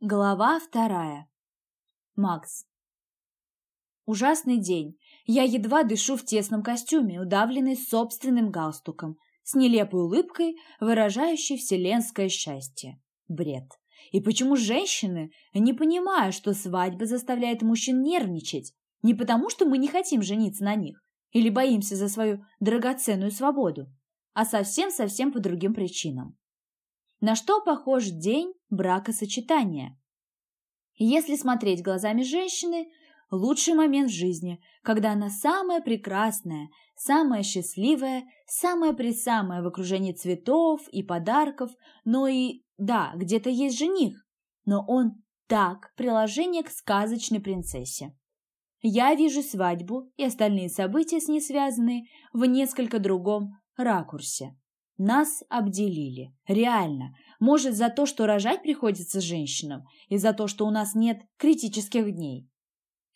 Глава вторая. Макс. Ужасный день. Я едва дышу в тесном костюме, удавленный собственным галстуком, с нелепой улыбкой, выражающей вселенское счастье. Бред. И почему женщины, не понимая, что свадьба заставляет мужчин нервничать, не потому, что мы не хотим жениться на них или боимся за свою драгоценную свободу, а совсем-совсем по другим причинам. На что похож день бракосочетания? Если смотреть глазами женщины, лучший момент в жизни, когда она самая прекрасная, самая счастливая, самая-пресамая в окружении цветов и подарков, но и, да, где-то есть жених, но он так, приложение к сказочной принцессе. Я вижу свадьбу и остальные события с ней связанные в несколько другом ракурсе. Нас обделили. Реально. Может, за то, что рожать приходится женщинам, и за то, что у нас нет критических дней.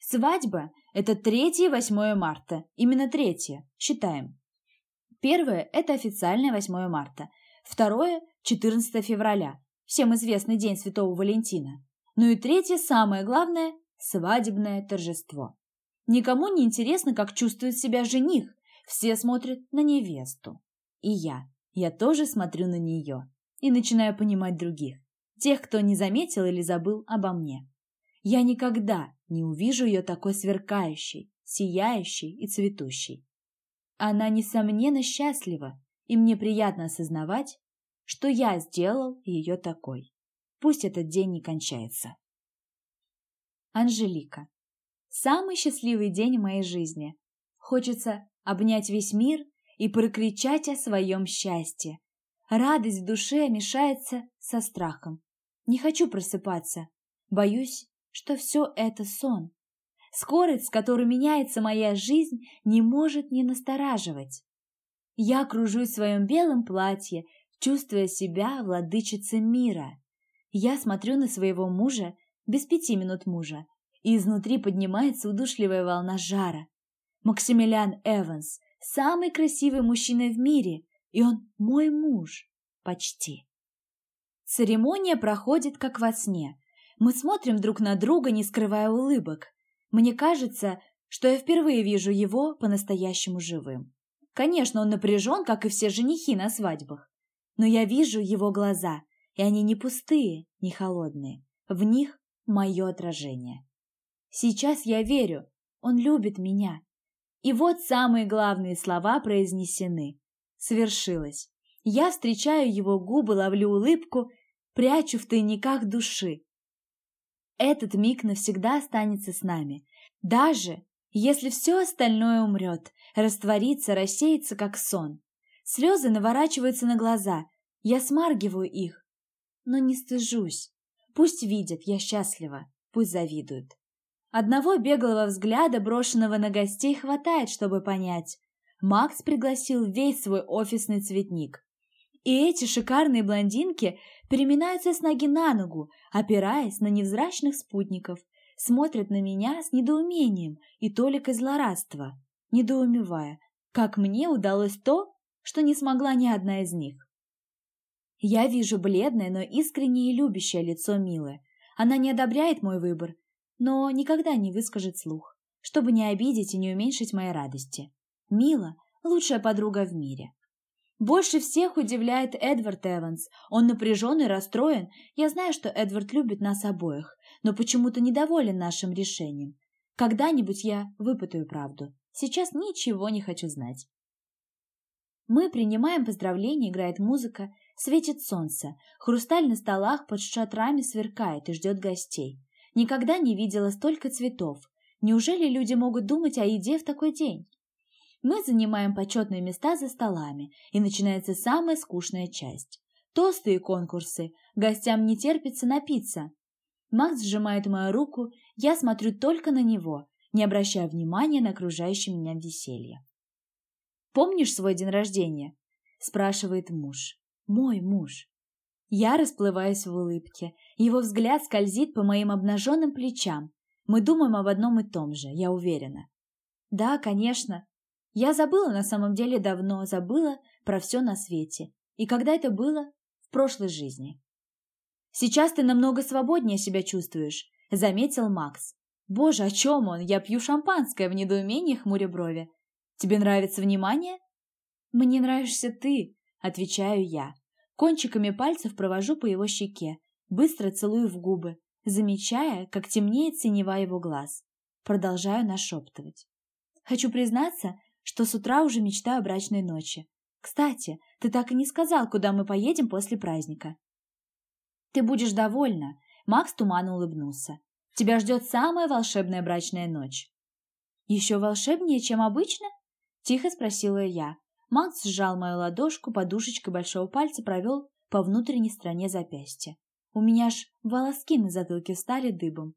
Свадьба – это 3 и 8 марта. Именно третье. Считаем. Первое – это официальное 8 марта. Второе – 14 февраля. Всем известный День Святого Валентина. Ну и третье, самое главное – свадебное торжество. Никому не интересно, как чувствует себя жених. Все смотрят на невесту. И я. Я тоже смотрю на нее и начинаю понимать других, тех, кто не заметил или забыл обо мне. Я никогда не увижу ее такой сверкающей, сияющей и цветущей. Она, несомненно, счастлива, и мне приятно осознавать, что я сделал ее такой. Пусть этот день не кончается. Анжелика. Самый счастливый день в моей жизни. Хочется обнять весь мир и прокричать о своем счастье. Радость в душе мешается со страхом. Не хочу просыпаться. Боюсь, что все это сон. Скорость, с которой меняется моя жизнь, не может не настораживать. Я кружусь в своем белом платье, чувствуя себя владычицей мира. Я смотрю на своего мужа, без пяти минут мужа, и изнутри поднимается удушливая волна жара. Максимилиан Эванс, самый красивый мужчина в мире, и он мой муж. Почти. Церемония проходит как во сне. Мы смотрим друг на друга, не скрывая улыбок. Мне кажется, что я впервые вижу его по-настоящему живым. Конечно, он напряжен, как и все женихи на свадьбах. Но я вижу его глаза, и они не пустые, не холодные. В них мое отражение. Сейчас я верю, он любит меня, и вот самые главные слова произнесены. Свершилось. Я встречаю его губы, ловлю улыбку, прячу в тайниках души. Этот миг навсегда останется с нами. Даже если все остальное умрет, растворится, рассеется, как сон. Слезы наворачиваются на глаза. Я смаргиваю их. Но не стыжусь. Пусть видят, я счастлива. Пусть завидуют. Одного беглого взгляда, брошенного на гостей, хватает, чтобы понять. Макс пригласил весь свой офисный цветник. И эти шикарные блондинки переминаются с ноги на ногу, опираясь на невзрачных спутников, смотрят на меня с недоумением и толикой злорадства, недоумевая, как мне удалось то, что не смогла ни одна из них. Я вижу бледное, но искреннее и любящее лицо Милы. Она не одобряет мой выбор, но никогда не выскажет слух, чтобы не обидеть и не уменьшить моей радости. Мила – лучшая подруга в мире. Больше всех удивляет Эдвард Эванс. Он напряжен и расстроен. Я знаю, что Эдвард любит нас обоих, но почему-то недоволен нашим решением. Когда-нибудь я выпытаю правду. Сейчас ничего не хочу знать. Мы принимаем поздравления, играет музыка, светит солнце, хрусталь на столах под шатрами сверкает и ждет гостей. Никогда не видела столько цветов. Неужели люди могут думать о еде в такой день? Мы занимаем почетные места за столами, и начинается самая скучная часть. Тосты и конкурсы. Гостям не терпится напиться. Макс сжимает мою руку, я смотрю только на него, не обращая внимания на окружающее меня веселье. «Помнишь свой день рождения?» – спрашивает муж. «Мой муж». Я расплываюсь в улыбке. Его взгляд скользит по моим обнаженным плечам. Мы думаем об одном и том же, я уверена. Да, конечно. Я забыла на самом деле давно, забыла про все на свете. И когда это было? В прошлой жизни. Сейчас ты намного свободнее себя чувствуешь», — заметил Макс. «Боже, о чем он? Я пью шампанское в недоумении, хмуря брови. Тебе нравится внимание?» «Мне нравишься ты», — отвечаю я. Кончиками пальцев провожу по его щеке, быстро целую в губы, замечая, как темнеет синева его глаз. Продолжаю нашептывать. Хочу признаться, что с утра уже мечтаю о брачной ночи. Кстати, ты так и не сказал, куда мы поедем после праздника. Ты будешь довольна. Макс туманно улыбнулся. Тебя ждет самая волшебная брачная ночь. Еще волшебнее, чем обычно? Тихо спросила я. Макс сжал мою ладошку, подушечкой большого пальца провел по внутренней стороне запястья. У меня аж волоски на затылке стали дыбом.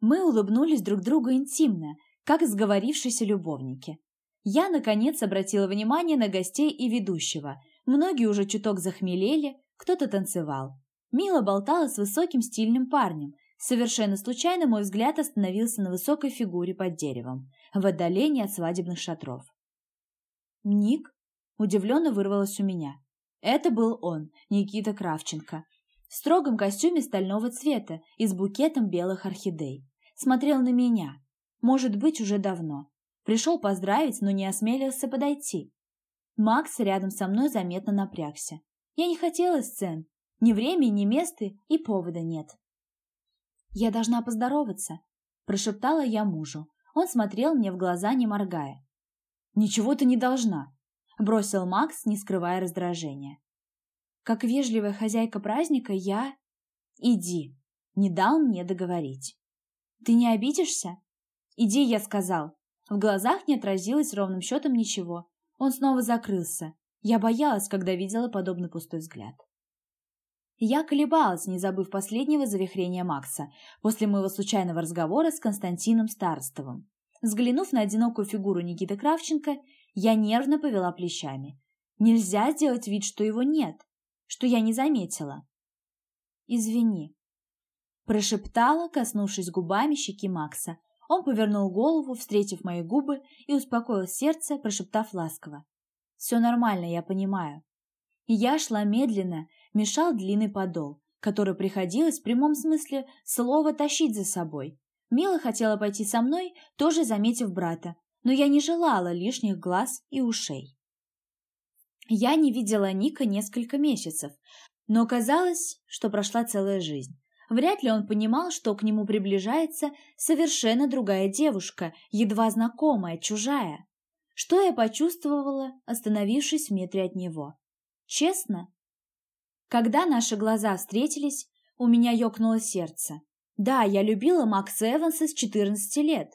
Мы улыбнулись друг другу интимно, как сговорившиеся любовники. Я, наконец, обратила внимание на гостей и ведущего. Многие уже чуток захмелели, кто-то танцевал. Мила болтала с высоким стильным парнем. Совершенно случайно мой взгляд остановился на высокой фигуре под деревом, в отдалении от свадебных шатров. «Ник?» – удивленно вырвалось у меня. Это был он, Никита Кравченко, в строгом костюме стального цвета и с букетом белых орхидей. Смотрел на меня. Может быть, уже давно. Пришел поздравить, но не осмелился подойти. Макс рядом со мной заметно напрягся. Я не хотела сцен. Ни времени, ни места и повода нет. «Я должна поздороваться», – прошептала я мужу. Он смотрел мне в глаза, не моргая. «Ничего ты не должна», – бросил Макс, не скрывая раздражения. Как вежливая хозяйка праздника я... «Иди», – не дал мне договорить. «Ты не обидишься?» «Иди», – я сказал. В глазах не отразилось ровным счетом ничего. Он снова закрылся. Я боялась, когда видела подобный пустой взгляд. Я колебалась, не забыв последнего завихрения Макса, после моего случайного разговора с Константином Старостовым. Взглянув на одинокую фигуру Никиты Кравченко, я нервно повела плечами. Нельзя сделать вид, что его нет, что я не заметила. «Извини», – прошептала, коснувшись губами щеки Макса, он повернул голову, встретив мои губы, и успокоил сердце, прошептав ласково. «Все нормально, я понимаю». Я шла медленно, мешал длинный подол, который приходилось в прямом смысле слова тащить за собой. Мила хотела пойти со мной, тоже заметив брата, но я не желала лишних глаз и ушей. Я не видела Ника несколько месяцев, но казалось, что прошла целая жизнь. Вряд ли он понимал, что к нему приближается совершенно другая девушка, едва знакомая, чужая. Что я почувствовала, остановившись в метре от него? Честно? Когда наши глаза встретились, у меня ёкнуло сердце. Да, я любила Макса Эванса с 14 лет,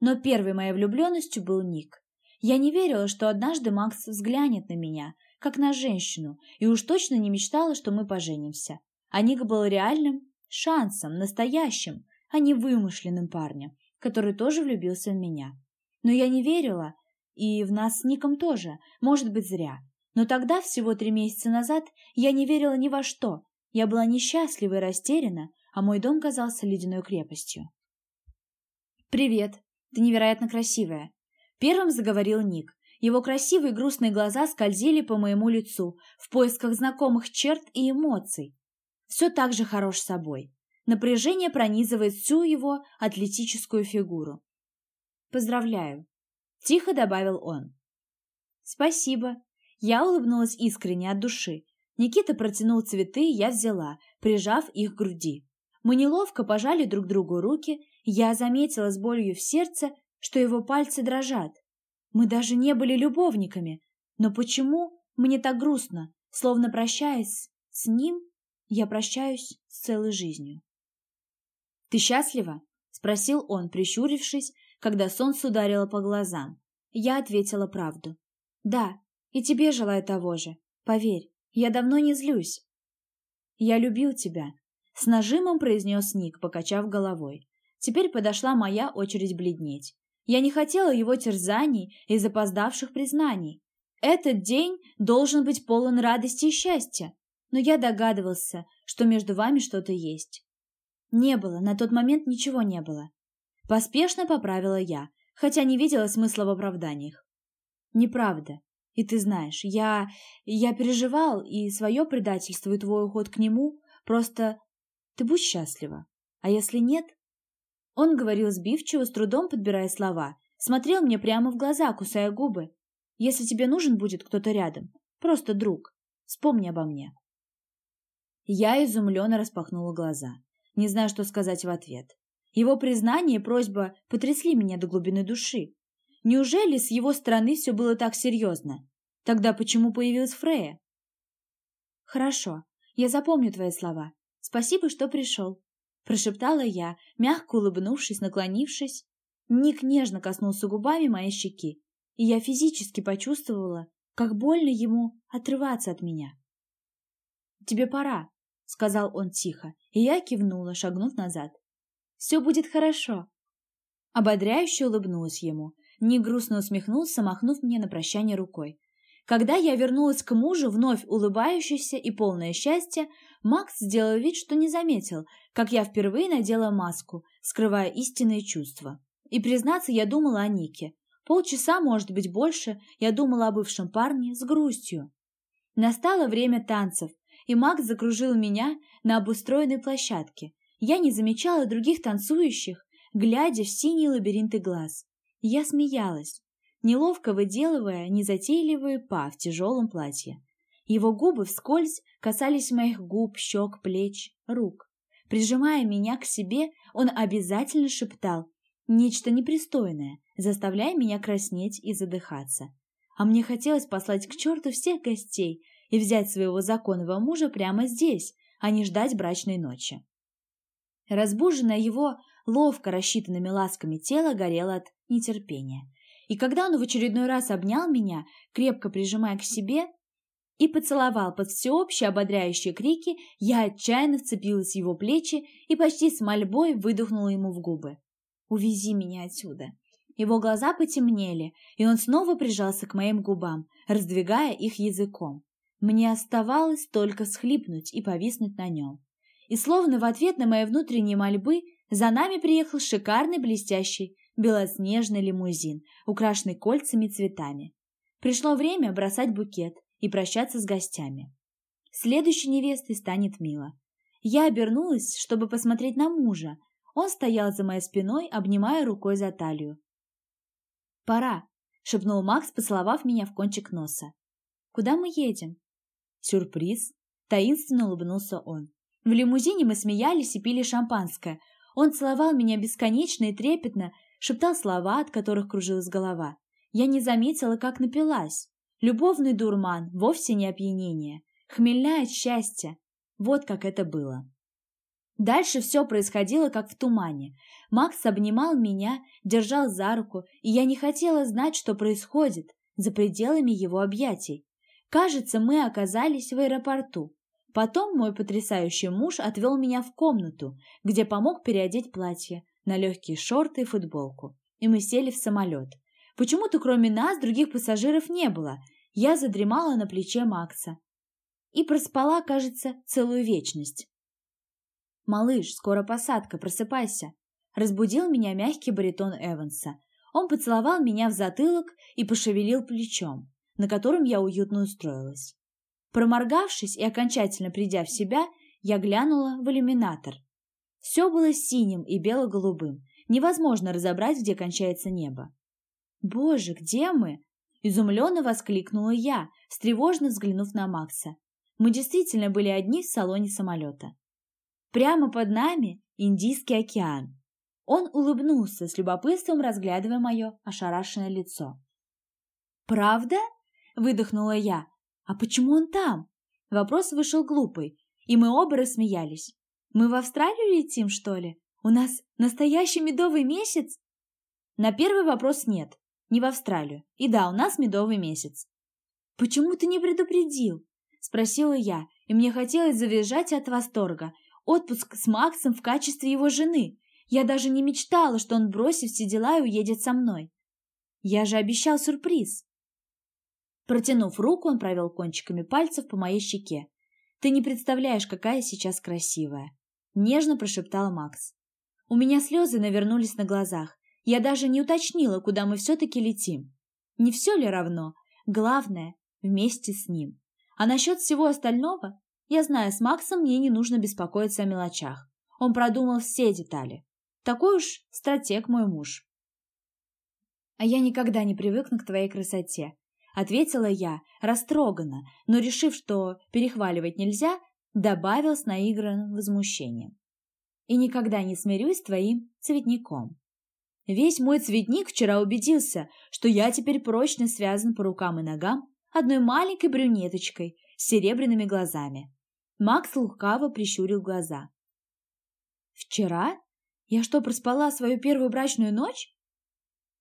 но первой моей влюбленностью был Ник. Я не верила, что однажды Макс взглянет на меня, как на женщину, и уж точно не мечтала, что мы поженимся. А Ник был реальным шансом, настоящим, а не вымышленным парнем, который тоже влюбился в меня. Но я не верила, и в нас с Ником тоже, может быть, зря. Но тогда, всего три месяца назад, я не верила ни во что. Я была несчастлива и растеряна, а мой дом казался ледяной крепостью. «Привет, ты невероятно красивая», — первым заговорил Ник. Его красивые грустные глаза скользили по моему лицу в поисках знакомых черт и эмоций все так же хорош собой. Напряжение пронизывает всю его атлетическую фигуру. «Поздравляю», — тихо добавил он. «Спасибо». Я улыбнулась искренне от души. Никита протянул цветы, я взяла, прижав их к груди. Мы неловко пожали друг другу руки, я заметила с болью в сердце, что его пальцы дрожат. Мы даже не были любовниками, но почему мне так грустно, словно прощаясь с ним, я прощаюсь с целой жизнью. «Ты счастлива?» — спросил он, прищурившись, когда солнце ударило по глазам. Я ответила правду. «Да, и тебе желаю того же. Поверь, я давно не злюсь». «Я любил тебя», — с нажимом произнес Ник, покачав головой. Теперь подошла моя очередь бледнеть. Я не хотела его терзаний и запоздавших признаний. Этот день должен быть полон радости и счастья но я догадывался, что между вами что-то есть. Не было, на тот момент ничего не было. Поспешно поправила я, хотя не видела смысла в оправданиях. Неправда. И ты знаешь, я... я переживал и свое предательство, и твой уход к нему. Просто Ты будь счастлива. А если нет? Он говорил сбивчиво, с трудом подбирая слова, смотрел мне прямо в глаза, кусая губы. Если тебе нужен будет кто-то рядом, просто друг, вспомни обо мне. Я изумленно распахнула глаза, не зная, что сказать в ответ. Его признание и просьба потрясли меня до глубины души. Неужели с его стороны все было так серьезно? Тогда почему появилась Фрея? Хорошо, я запомню твои слова. Спасибо, что пришел. Прошептала я, мягко улыбнувшись, наклонившись. Ник нежно коснулся губами моей щеки, и я физически почувствовала, как больно ему отрываться от меня. «Тебе пора», — сказал он тихо, и я кивнула, шагнув назад. «Все будет хорошо». Ободряюще улыбнулась ему, не грустно усмехнулся, махнув мне на прощание рукой. Когда я вернулась к мужу, вновь улыбающейся и полное счастья, Макс сделал вид, что не заметил, как я впервые надела маску, скрывая истинные чувства. И, признаться, я думала о Нике. Полчаса, может быть, больше, я думала о бывшем парне с грустью. Настало время танцев, и Макс закружил меня на обустроенной площадке. Я не замечала других танцующих, глядя в синие лабиринты глаз. Я смеялась, неловко выделывая незатейливые па в тяжелом платье. Его губы вскользь касались моих губ, щек, плеч, рук. Прижимая меня к себе, он обязательно шептал нечто непристойное, заставляя меня краснеть и задыхаться. А мне хотелось послать к черту всех гостей и взять своего законного мужа прямо здесь, а не ждать брачной ночи. Разбуженное его ловко рассчитанными ласками тело горело от нетерпения. И когда он в очередной раз обнял меня, крепко прижимая к себе, и поцеловал под всеобщие ободряющие крики, я отчаянно вцепилась в его плечи и почти с мольбой выдохнула ему в губы. «Увези меня отсюда!» Его глаза потемнели, и он снова прижался к моим губам, раздвигая их языком. Мне оставалось только схлипнуть и повиснуть на нем. И словно в ответ на мои внутренние мольбы за нами приехал шикарный блестящий белоснежный лимузин, украшенный кольцами и цветами. Пришло время бросать букет и прощаться с гостями. Следующей невестой станет Мила. Я обернулась, чтобы посмотреть на мужа. Он стоял за моей спиной, обнимая рукой за талию. «Пора», — шепнул Макс, поцеловав меня в кончик носа. «Куда мы едем?» «Сюрприз», — таинственно улыбнулся он. В лимузине мы смеялись и пили шампанское. Он целовал меня бесконечно и трепетно, шептал слова, от которых кружилась голова. Я не заметила, как напилась. Любовный дурман, вовсе не опьянение. Хмельная счастье. Вот как это было. Дальше все происходило как в тумане. Макс обнимал меня, держал за руку, и я не хотела знать, что происходит за пределами его объятий. Кажется, мы оказались в аэропорту. Потом мой потрясающий муж отвел меня в комнату, где помог переодеть платье, на легкие шорты и футболку, и мы сели в самолет. Почему-то кроме нас других пассажиров не было. Я задремала на плече Макса. И проспала, кажется, целую вечность. «Малыш, скоро посадка, просыпайся!» Разбудил меня мягкий баритон Эванса. Он поцеловал меня в затылок и пошевелил плечом, на котором я уютно устроилась. Проморгавшись и окончательно придя в себя, я глянула в иллюминатор. Все было синим и бело-голубым. Невозможно разобрать, где кончается небо. «Боже, где мы?» – изумленно воскликнула я, встревожно взглянув на Макса. Мы действительно были одни в салоне самолета. Прямо под нами Индийский океан. Он улыбнулся, с любопытством разглядывая мое ошарашенное лицо. «Правда?» – выдохнула я. «А почему он там?» Вопрос вышел глупый, и мы оба рассмеялись. Мы в Австралию летим, что ли? У нас настоящий медовый месяц? На первый вопрос нет. Не в Австралию. И да, у нас медовый месяц. Почему ты не предупредил? Спросила я, и мне хотелось завизжать от восторга. Отпуск с Максом в качестве его жены. Я даже не мечтала, что он бросит все дела и уедет со мной. Я же обещал сюрприз. Протянув руку, он провел кончиками пальцев по моей щеке. Ты не представляешь, какая сейчас красивая. Нежно прошептал Макс. У меня слезы навернулись на глазах. Я даже не уточнила, куда мы все-таки летим. Не все ли равно? Главное, вместе с ним. А насчет всего остального Я знаю, с Максом мне не нужно беспокоиться о мелочах. Он продумал все детали. Такой уж стратег мой муж. А я никогда не привыкну к твоей красоте. Ответила я, растроганно, но, решив, что перехваливать нельзя, добавил с наигранным возмущением. И никогда не смирюсь с твоим цветником. Весь мой цветник вчера убедился, что я теперь прочно связан по рукам и ногам одной маленькой брюнеточкой с серебряными глазами. Макс лукаво прищурил глаза. «Вчера? Я что, проспала свою первую брачную ночь?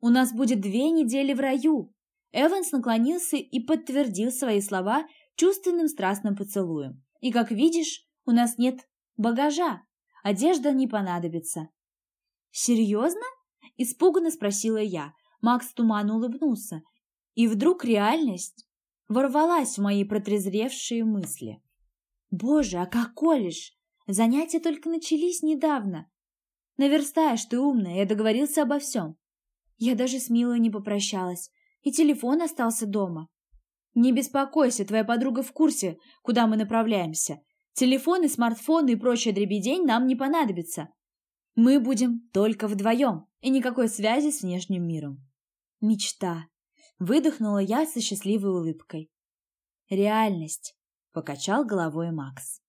У нас будет две недели в раю!» Эванс наклонился и подтвердил свои слова чувственным страстным поцелуем. «И, как видишь, у нас нет багажа. Одежда не понадобится». «Серьезно?» – испуганно спросила я. Макс туманно улыбнулся. И вдруг реальность ворвалась в мои протрезревшие мысли. «Боже, а как колешь? Занятия только начались недавно. Наверстаешь ты умная, я договорился обо всем. Я даже с Милой не попрощалась, и телефон остался дома. Не беспокойся, твоя подруга в курсе, куда мы направляемся. Телефоны, смартфоны и прочая дребедень нам не понадобится. Мы будем только вдвоем, и никакой связи с внешним миром. Мечта. Выдохнула я со счастливой улыбкой. Реальность, покачал головой Макс.